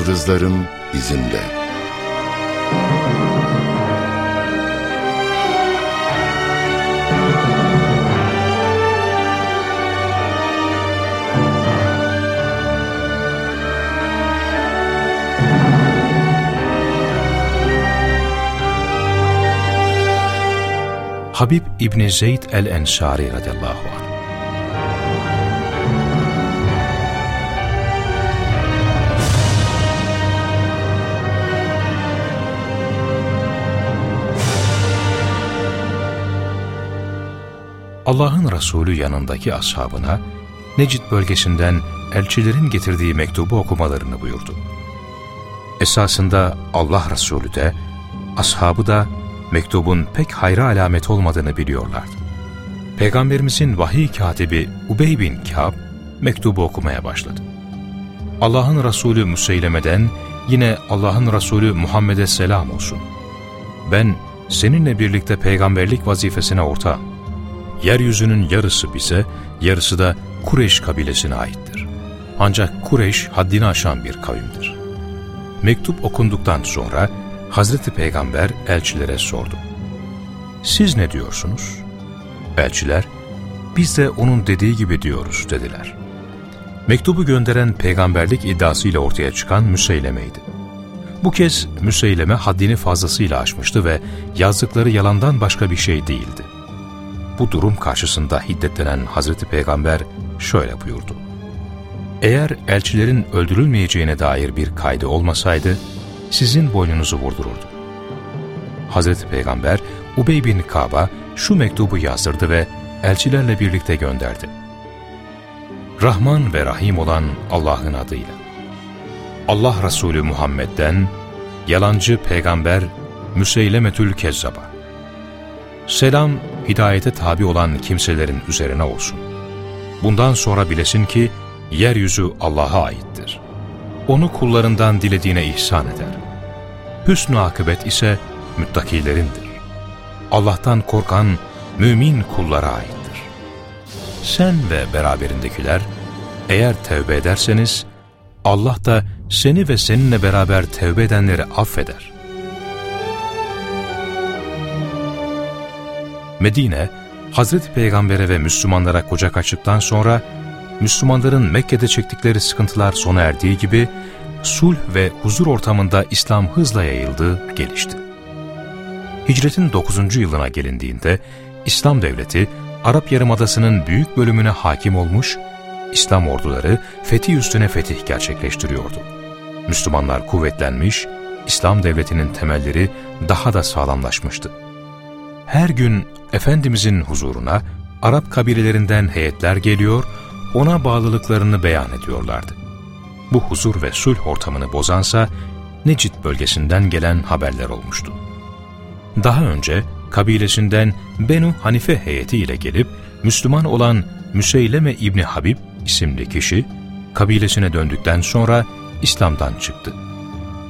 yıldızların izinde. Habib İbni Zeyd el-Ensari radıyallahu anh Allah'ın Resulü yanındaki ashabına Necid bölgesinden elçilerin getirdiği mektubu okumalarını buyurdu. Esasında Allah Resulü de, ashabı da mektubun pek hayra alamet olmadığını biliyorlardı. Peygamberimizin vahiy katibi Ubey bin Kâb mektubu okumaya başladı. Allah'ın Resulü Müseyleme'den yine Allah'ın Resulü Muhammed'e selam olsun. Ben seninle birlikte peygamberlik vazifesine ortağım. Yeryüzünün yarısı bize, yarısı da Kureyş kabilesine aittir. Ancak Kureyş haddini aşan bir kavimdir. Mektup okunduktan sonra Hazreti Peygamber elçilere sordu. Siz ne diyorsunuz? Elçiler, biz de onun dediği gibi diyoruz dediler. Mektubu gönderen peygamberlik iddiasıyla ortaya çıkan Müseyleme'ydi. Bu kez Müseyleme haddini fazlasıyla aşmıştı ve yazdıkları yalandan başka bir şey değildi. Bu durum karşısında hiddetlenen Hazreti Peygamber şöyle buyurdu. Eğer elçilerin öldürülmeyeceğine dair bir kaydı olmasaydı, sizin boynunuzu vurdururdu. Hazreti Peygamber Ubey bin Kab'a şu mektubu yazdırdı ve elçilerle birlikte gönderdi. Rahman ve Rahim olan Allah'ın adıyla. Allah Resulü Muhammed'den yalancı peygamber Müseylemetül Kezzab'a. Selam hidayete tabi olan kimselerin üzerine olsun. Bundan sonra bilesin ki yeryüzü Allah'a aittir. Onu kullarından dilediğine ihsan eder. Hüsnü akıbet ise müttakilerindir. Allah'tan korkan mümin kullara aittir. Sen ve beraberindekiler eğer tevbe ederseniz Allah da seni ve seninle beraber tevbe edenleri affeder. Medine, Hazreti Peygamber'e ve Müslümanlara kucak açtıktan sonra Müslümanların Mekke'de çektikleri sıkıntılar sona erdiği gibi sulh ve huzur ortamında İslam hızla yayıldı, gelişti. Hicretin 9. yılına gelindiğinde İslam devleti Arap Yarımadası'nın büyük bölümüne hakim olmuş, İslam orduları fetih üstüne fetih gerçekleştiriyordu. Müslümanlar kuvvetlenmiş, İslam devletinin temelleri daha da sağlamlaşmıştı. Her gün Efendimizin huzuruna Arap kabilelerinden heyetler geliyor, ona bağlılıklarını beyan ediyorlardı. Bu huzur ve sulh ortamını bozansa Necid bölgesinden gelen haberler olmuştu. Daha önce kabilesinden Benu Hanife heyeti ile gelip Müslüman olan Müseyleme İbni Habib isimli kişi kabilesine döndükten sonra İslam'dan çıktı.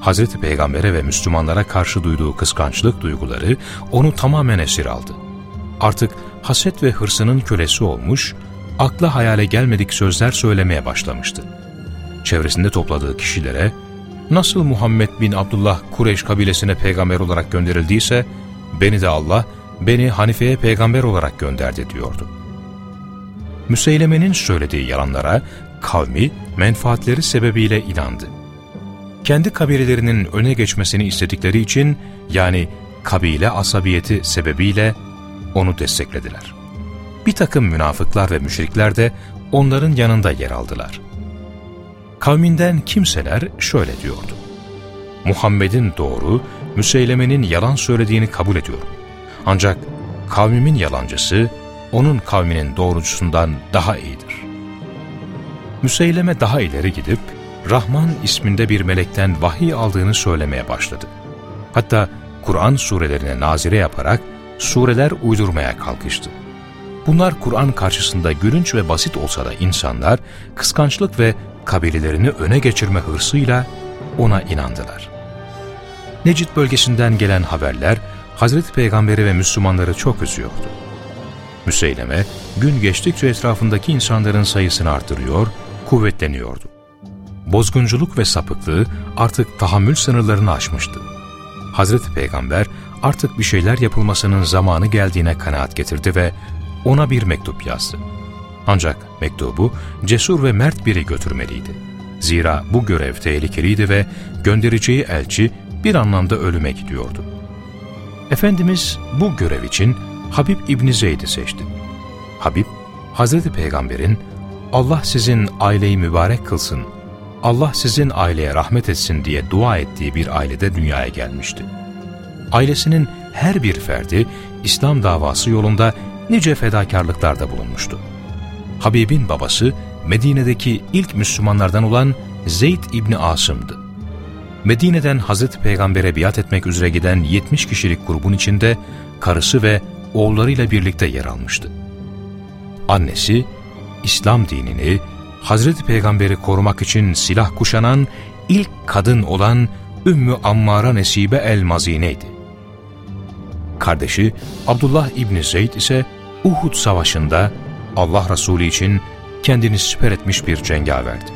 Hazreti Peygamber'e ve Müslümanlara karşı duyduğu kıskançlık duyguları onu tamamen esir aldı. Artık haset ve hırsının kölesi olmuş, akla hayale gelmedik sözler söylemeye başlamıştı. Çevresinde topladığı kişilere, nasıl Muhammed bin Abdullah Kureyş kabilesine peygamber olarak gönderildiyse, beni de Allah, beni Hanife'ye peygamber olarak gönderdi diyordu. Müseyleme'nin söylediği yalanlara kavmi menfaatleri sebebiyle inandı. Kendi kabilelerinin öne geçmesini istedikleri için yani kabile asabiyeti sebebiyle onu desteklediler. Bir takım münafıklar ve müşrikler de onların yanında yer aldılar. Kavminden kimseler şöyle diyordu. Muhammed'in doğru, Müseyleme'nin yalan söylediğini kabul ediyorum. Ancak kavmimin yalancısı, onun kavminin doğrucusundan daha iyidir. Müseyleme daha ileri gidip, Rahman isminde bir melekten vahiy aldığını söylemeye başladı. Hatta Kur'an surelerine nazire yaparak sureler uydurmaya kalkıştı. Bunlar Kur'an karşısında gülünç ve basit olsa da insanlar kıskançlık ve kabilelerini öne geçirme hırsıyla ona inandılar. Necid bölgesinden gelen haberler Hazreti Peygamberi ve Müslümanları çok üzüyordu. Müseyleme gün geçtikçe etrafındaki insanların sayısını artırıyor, kuvvetleniyordu. Bozgunculuk ve sapıklığı artık tahammül sınırlarını aşmıştı. Hazreti Peygamber artık bir şeyler yapılmasının zamanı geldiğine kanaat getirdi ve ona bir mektup yazdı. Ancak mektubu cesur ve mert biri götürmeliydi. Zira bu görev tehlikeliydi ve göndereceği elçi bir anlamda ölüme gidiyordu. Efendimiz bu görev için Habib İbni Zeyd'i seçti. Habib, Hazreti Peygamber'in Allah sizin aileyi mübarek kılsın, Allah sizin aileye rahmet etsin diye dua ettiği bir ailede dünyaya gelmişti. Ailesinin her bir ferdi İslam davası yolunda nice fedakarlıklarda bulunmuştu. Habib'in babası Medine'deki ilk Müslümanlardan olan Zeyd İbni Asım'dı. Medine'den Hazreti Peygamber'e biat etmek üzere giden 70 kişilik grubun içinde karısı ve oğullarıyla birlikte yer almıştı. Annesi, İslam dinini, Hazreti Peygamber'i korumak için silah kuşanan ilk kadın olan Ümmü Ammara Nesibe el-Mazine'ydi. Kardeşi Abdullah İbni Zeyd ise Uhud Savaşı'nda Allah Resulü için kendini siper etmiş bir cengaverdi.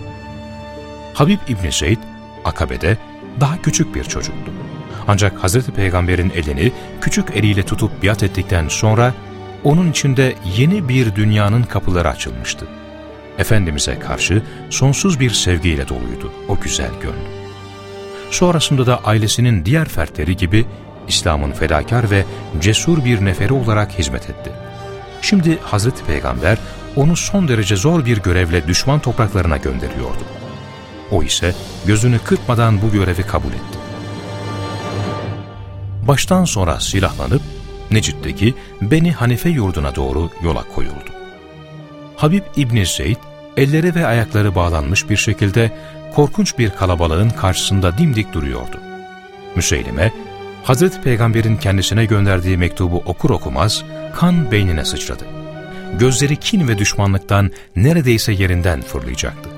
Habib İbni Zeyd, Akabe'de daha küçük bir çocuktu. Ancak Hazreti Peygamber'in elini küçük eliyle tutup biat ettikten sonra onun içinde yeni bir dünyanın kapıları açılmıştı. Efendimiz'e karşı sonsuz bir sevgiyle doluydu o güzel gönlü. Sonrasında da ailesinin diğer fertleri gibi İslam'ın fedakar ve cesur bir neferi olarak hizmet etti. Şimdi Hazreti Peygamber onu son derece zor bir görevle düşman topraklarına gönderiyordu. O ise gözünü kırpmadan bu görevi kabul etti. Baştan sonra silahlanıp Necid'deki Beni Hanife yurduna doğru yola koyuldu. Habib İbni Zeyd, elleri ve ayakları bağlanmış bir şekilde korkunç bir kalabalığın karşısında dimdik duruyordu. Müseylime, Hazreti Peygamber'in kendisine gönderdiği mektubu okur okumaz kan beynine sıçradı. Gözleri kin ve düşmanlıktan neredeyse yerinden fırlayacaktı.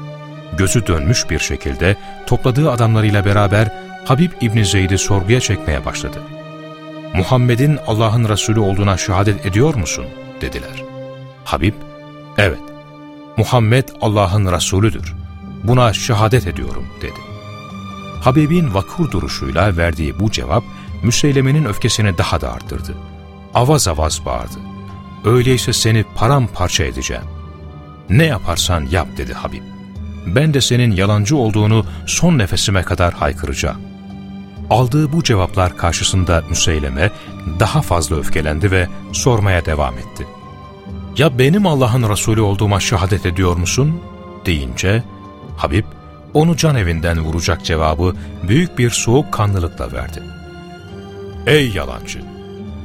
Gözü dönmüş bir şekilde topladığı adamlarıyla beraber Habib İbni Zeyd'i sorguya çekmeye başladı. Muhammed'in Allah'ın Resulü olduğuna şehadet ediyor musun? dediler. Habib, evet, Muhammed Allah'ın Resulüdür. Buna şehadet ediyorum dedi. Habib'in vakur duruşuyla verdiği bu cevap Müseyleme'nin öfkesini daha da arttırdı. Avaz avaz bağırdı. Öyleyse seni paramparça edeceğim. Ne yaparsan yap dedi Habib. Ben de senin yalancı olduğunu son nefesime kadar haykıracağım. Aldığı bu cevaplar karşısında Müseyleme daha fazla öfkelendi ve sormaya devam etti. Ya benim Allah'ın Resulü olduğuma şehadet ediyor musun? deyince Habib onu can evinden vuracak cevabı büyük bir soğukkanlılıkla verdi. Ey yalancı!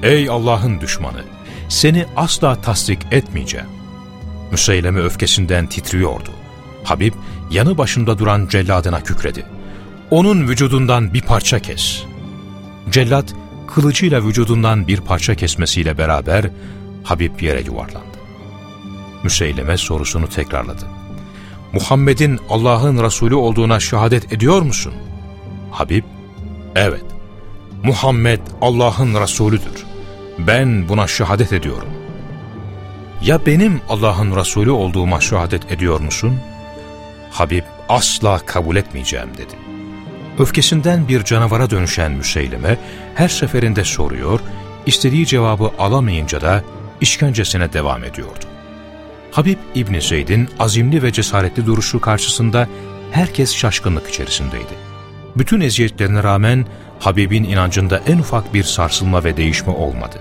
Ey Allah'ın düşmanı! Seni asla tasdik etmeyeceğim. Müseyleme öfkesinden titriyordu. Habib yanı başında duran celladına kükredi. Onun vücudundan bir parça kes. Cellat kılıcıyla vücudundan bir parça kesmesiyle beraber Habib yere yuvarlandı. Müseyleme sorusunu tekrarladı. Muhammed'in Allah'ın Resulü olduğuna şehadet ediyor musun? Habib, evet. Muhammed Allah'ın Resulüdür. Ben buna şehadet ediyorum. Ya benim Allah'ın Resulü olduğuma şehadet ediyor musun? Habib asla kabul etmeyeceğim dedi. Öfkesinden bir canavara dönüşen Müseyleme her seferinde soruyor, istediği cevabı alamayınca da işkencesine devam ediyordu. Habib İbni Zeyd'in azimli ve cesaretli duruşu karşısında herkes şaşkınlık içerisindeydi. Bütün eziyetlerine rağmen Habib'in inancında en ufak bir sarsılma ve değişme olmadı.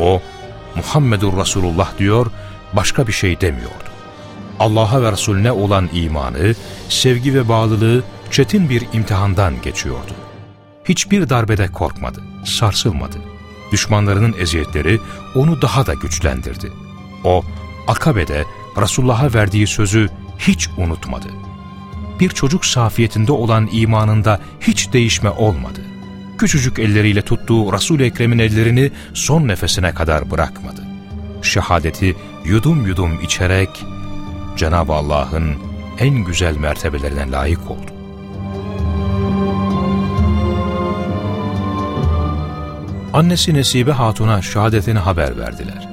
O, Muhammedur Resulullah diyor, başka bir şey demiyordu. Allah'a ve Resulüne olan imanı, sevgi ve bağlılığı çetin bir imtihandan geçiyordu. Hiçbir darbede korkmadı, sarsılmadı. Düşmanlarının eziyetleri onu daha da güçlendirdi. O, Akabe'de Resulullah'a verdiği sözü hiç unutmadı. Bir çocuk safiyetinde olan imanında hiç değişme olmadı. Küçücük elleriyle tuttuğu Resul-i Ekrem'in ellerini son nefesine kadar bırakmadı. Şehadeti yudum yudum içerek Cenab-ı Allah'ın en güzel mertebelerine layık oldu. Annesi Nesibe Hatun'a şehadetini haber verdiler.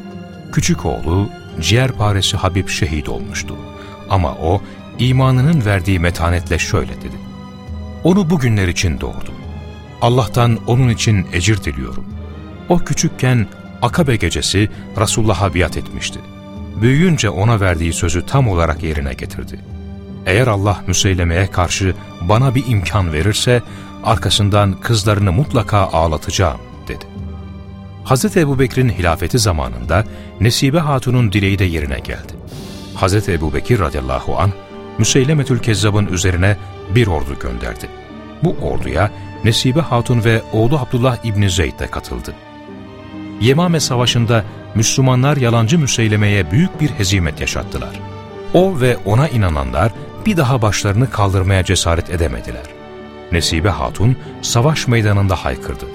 Küçük oğlu ciğerparesi Habib şehit olmuştu. Ama o imanının verdiği metanetle şöyle dedi. Onu bugünler için doğurdum. Allah'tan onun için ecir diliyorum. O küçükken Akabe gecesi Resulullah'a biat etmişti. Büyüyünce ona verdiği sözü tam olarak yerine getirdi. Eğer Allah Müseyleme'ye karşı bana bir imkan verirse, arkasından kızlarını mutlaka ağlatacağım. Hz. Ebu Bekir'in hilafeti zamanında Nesibe Hatun'un dileği de yerine geldi. Hz. Ebu Bekir radıyallahu an Müseylemetül Kezzab'ın üzerine bir ordu gönderdi. Bu orduya Nesibe Hatun ve oğlu Abdullah İbni Zeyd de katıldı. Yemame Savaşı'nda Müslümanlar yalancı Müseyleme'ye büyük bir hezimet yaşattılar. O ve ona inananlar bir daha başlarını kaldırmaya cesaret edemediler. Nesibe Hatun savaş meydanında haykırdı.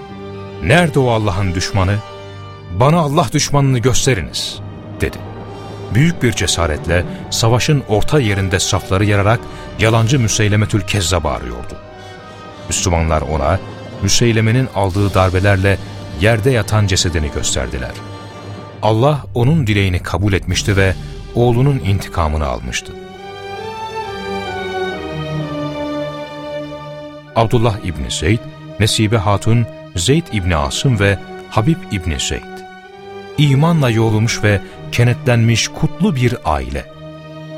''Nerede o Allah'ın düşmanı? Bana Allah düşmanını gösteriniz.'' dedi. Büyük bir cesaretle savaşın orta yerinde safları yararak yalancı Müseylemetül Kezzab'ı arıyordu. Müslümanlar ona Müseyleme'nin aldığı darbelerle yerde yatan cesedini gösterdiler. Allah onun dileğini kabul etmişti ve oğlunun intikamını almıştı. Abdullah İbni Zeyd, Nesibe Hatun, Zeyd İbni Asım ve Habib İbni Zeyd. İmanla yoğrulmuş ve kenetlenmiş kutlu bir aile.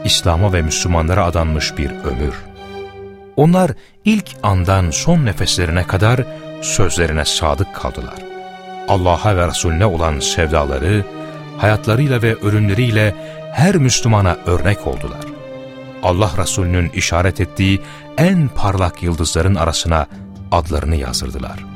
İslam'a ve Müslümanlara adanmış bir ömür. Onlar ilk andan son nefeslerine kadar sözlerine sadık kaldılar. Allah'a ve Resulüne olan sevdaları, hayatlarıyla ve ölümleriyle her Müslümana örnek oldular. Allah Resulü'nün işaret ettiği en parlak yıldızların arasına adlarını yazdırdılar.